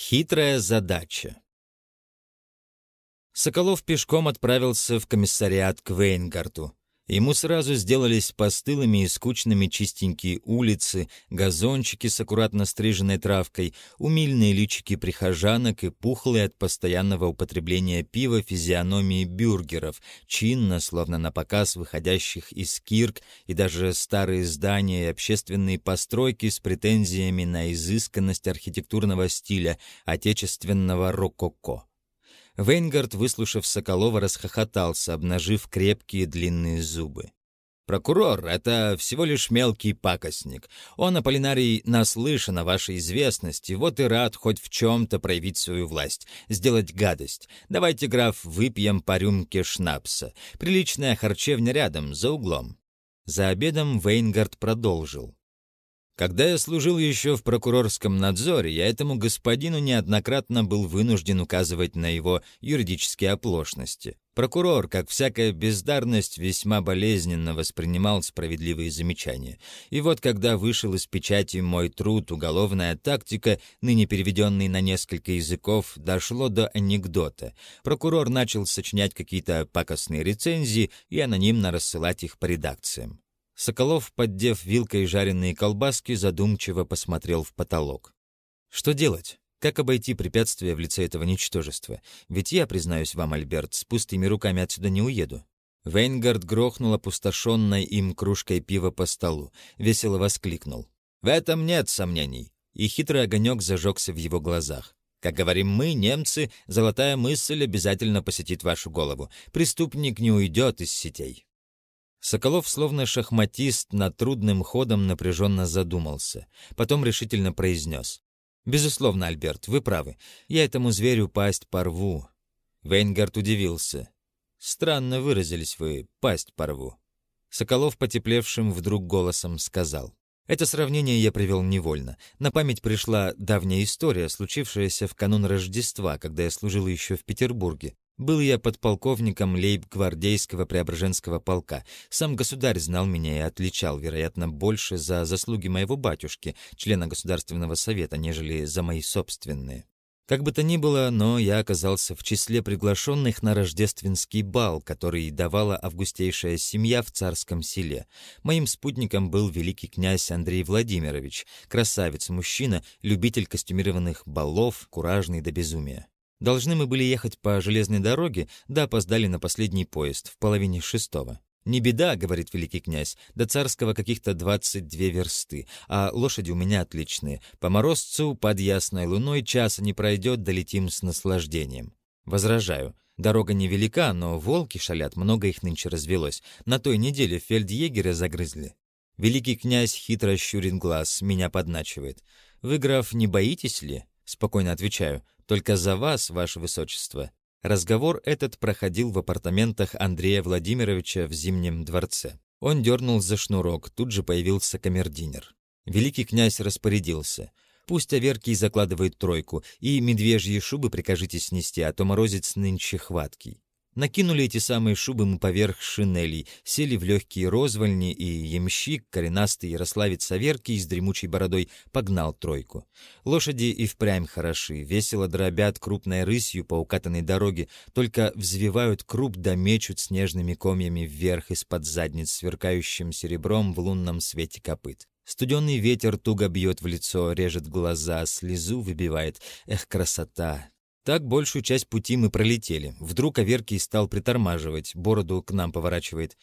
Хитрая задача. Соколов пешком отправился в комиссариат к Вейнгарту. Ему сразу сделались постылыми и скучными чистенькие улицы, газончики с аккуратно стриженной травкой, умильные личики прихожанок и пухлые от постоянного употребления пива физиономии бюргеров, чинно, словно на показ выходящих из кирк, и даже старые здания и общественные постройки с претензиями на изысканность архитектурного стиля отечественного рококо. Вейнгард, выслушав Соколова, расхохотался, обнажив крепкие длинные зубы. «Прокурор — это всего лишь мелкий пакостник. Он, Аполлинарий, наслышан о вашей известности, вот и рад хоть в чем-то проявить свою власть, сделать гадость. Давайте, граф, выпьем по рюмке шнапса. Приличная харчевня рядом, за углом». За обедом Вейнгард продолжил. Когда я служил еще в прокурорском надзоре, я этому господину неоднократно был вынужден указывать на его юридические оплошности. Прокурор, как всякая бездарность, весьма болезненно воспринимал справедливые замечания. И вот когда вышел из печати мой труд «Уголовная тактика», ныне переведенный на несколько языков, дошло до анекдота. Прокурор начал сочинять какие-то пакостные рецензии и анонимно рассылать их по редакциям. Соколов, поддев вилкой жареные колбаски, задумчиво посмотрел в потолок. «Что делать? Как обойти препятствия в лице этого ничтожества? Ведь я, признаюсь вам, Альберт, с пустыми руками отсюда не уеду». Вейнгард грохнул опустошенной им кружкой пива по столу, весело воскликнул. «В этом нет сомнений!» И хитрый огонек зажегся в его глазах. Как говорим мы, немцы, золотая мысль обязательно посетит вашу голову. Преступник не уйдет из сетей. Соколов, словно шахматист, над трудным ходом напряженно задумался. Потом решительно произнес. «Безусловно, Альберт, вы правы. Я этому зверю пасть порву». Вейнгард удивился. «Странно выразились вы, пасть порву». Соколов, потеплевшим вдруг голосом, сказал. Это сравнение я привел невольно. На память пришла давняя история, случившаяся в канун Рождества, когда я служил еще в Петербурге. Был я подполковником лейб-гвардейского Преображенского полка. Сам государь знал меня и отличал, вероятно, больше за заслуги моего батюшки, члена Государственного совета, нежели за мои собственные. Как бы то ни было, но я оказался в числе приглашенных на рождественский бал, который давала августейшая семья в царском селе. Моим спутником был великий князь Андрей Владимирович, красавец-мужчина, любитель костюмированных балов, куражный до безумия. Должны мы были ехать по железной дороге, да опоздали на последний поезд в половине шестого. «Не беда», — говорит великий князь, — «до царского каких-то двадцать две версты, а лошади у меня отличные. По морозцу под ясной луной часа не пройдет, долетим с наслаждением». Возражаю. Дорога невелика, но волки шалят, много их нынче развелось. На той неделе фельдъегеря загрызли. Великий князь хитро щурит глаз, меня подначивает. «Вы, граф, не боитесь ли?» Спокойно отвечаю. Только за вас, ваше высочество. Разговор этот проходил в апартаментах Андрея Владимировича в Зимнем дворце. Он дернул за шнурок, тут же появился камердинер. Великий князь распорядился. Пусть Аверкий закладывает тройку, и медвежьи шубы прикажите снести, а то морозец нынче хваткий. Накинули эти самые шубы мы поверх шинелей, сели в легкие розвальни, и ямщик, коренастый ярославец Саверкий с дремучей бородой, погнал тройку. Лошади и впрямь хороши, весело дробят крупной рысью по укатанной дороге, только взвивают круп да мечут снежными комьями вверх из-под задниц, сверкающим серебром в лунном свете копыт. Студенный ветер туго бьет в лицо, режет глаза, слезу выбивает. Эх, красота! Так большую часть пути мы пролетели. Вдруг Аверкий стал притормаживать, бороду к нам поворачивает.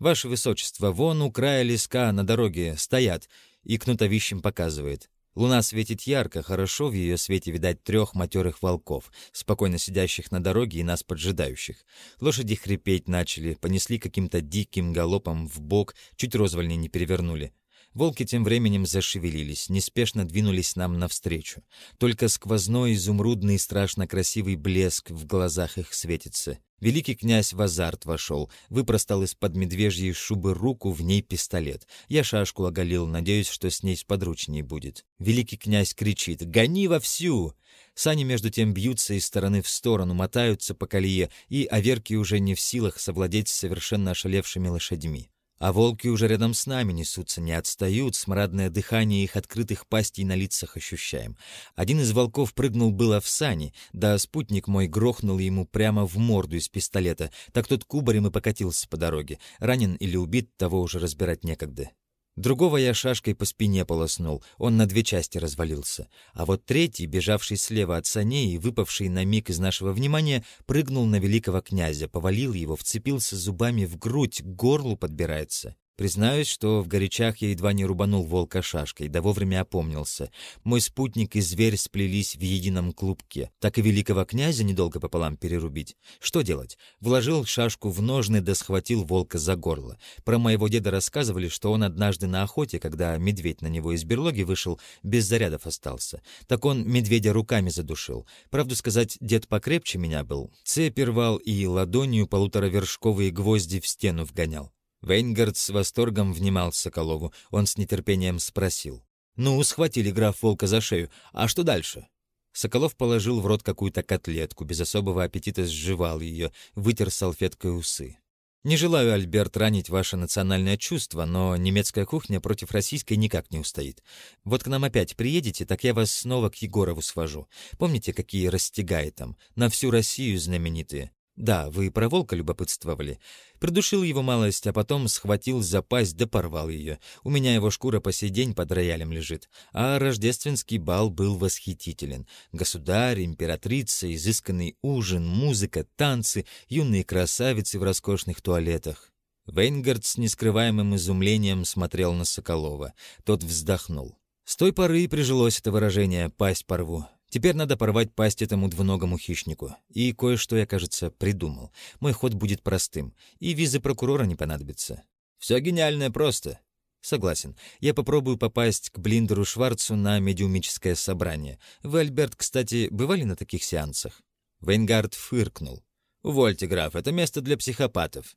«Ваше Высочество, вон у края леска на дороге стоят», и кнутовищем показывает. Луна светит ярко, хорошо в ее свете видать трех матерых волков, спокойно сидящих на дороге и нас поджидающих. Лошади хрипеть начали, понесли каким-то диким галопом в бок, чуть розвольни не перевернули. Волки тем временем зашевелились, неспешно двинулись нам навстречу. Только сквозной, изумрудный страшно красивый блеск в глазах их светится. Великий князь в азарт вошел, выпростал из-под медвежьей шубы руку, в ней пистолет. Я шашку оголил, надеюсь, что с ней сподручней будет. Великий князь кричит «Гони вовсю!» Сани между тем бьются из стороны в сторону, мотаются по колее, и оверки уже не в силах совладеть с совершенно ошалевшими лошадьми. А волки уже рядом с нами несутся, не отстают, смрадное дыхание их открытых пастей на лицах ощущаем. Один из волков прыгнул было в сани, да спутник мой грохнул ему прямо в морду из пистолета, так тот кубарем и покатился по дороге. Ранен или убит, того уже разбирать некогда. Другого я шашкой по спине полоснул, он на две части развалился. А вот третий, бежавший слева от саней и выпавший на миг из нашего внимания, прыгнул на великого князя, повалил его, вцепился зубами в грудь, к горлу подбирается. Признаюсь, что в горячах я едва не рубанул волка шашкой, да вовремя опомнился. Мой спутник и зверь сплелись в едином клубке. Так и великого князя недолго пополам перерубить. Что делать? Вложил шашку в ножны да схватил волка за горло. Про моего деда рассказывали, что он однажды на охоте, когда медведь на него из берлоги вышел, без зарядов остался. Так он медведя руками задушил. Правду сказать, дед покрепче меня был. Цепь рвал и ладонью полуторавершковые гвозди в стену вгонял. Вейнгард с восторгом внимал Соколову. Он с нетерпением спросил. «Ну, схватили граф волка за шею. А что дальше?» Соколов положил в рот какую-то котлетку, без особого аппетита сживал ее, вытер салфеткой усы. «Не желаю, Альберт, ранить ваше национальное чувство, но немецкая кухня против российской никак не устоит. Вот к нам опять приедете, так я вас снова к Егорову свожу. Помните, какие растягай там? На всю Россию знаменитые. Да, вы про волка любопытствовали. Придушил его малость, а потом схватил за пасть да порвал ее. У меня его шкура по сей день под роялем лежит. А рождественский бал был восхитителен. Государь, императрица, изысканный ужин, музыка, танцы, юные красавицы в роскошных туалетах. Вейнгард с нескрываемым изумлением смотрел на Соколова. Тот вздохнул. С той поры прижилось это выражение «пасть порву». Теперь надо порвать пасть этому двуногому хищнику. И кое-что я, кажется, придумал. Мой ход будет простым, и визы прокурора не понадобится. Все гениальное просто. Согласен. Я попробую попасть к Блиндеру Шварцу на медиумическое собрание. Вы, Альберт, кстати, бывали на таких сеансах? Вейнгард фыркнул. «Увольте, граф, это место для психопатов.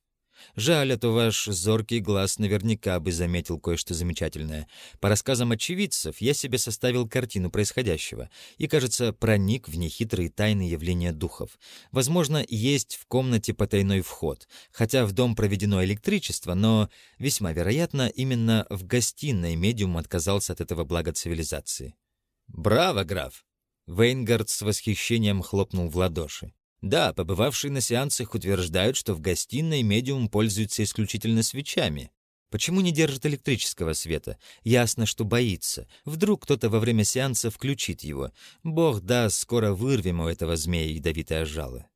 Жаль, а то ваш зоркий глаз наверняка бы заметил кое-что замечательное. По рассказам очевидцев, я себе составил картину происходящего и, кажется, проник в нехитрые тайны явления духов. Возможно, есть в комнате потайной вход, хотя в дом проведено электричество, но, весьма вероятно, именно в гостиной медиум отказался от этого блага цивилизации. «Браво, граф!» Вейнгард с восхищением хлопнул в ладоши. Да, побывавшие на сеансах утверждают, что в гостиной медиум пользуется исключительно свечами. Почему не держит электрического света? Ясно, что боится. Вдруг кто-то во время сеанса включит его. Бог даст, скоро вырвем у этого змея ядовитое жало.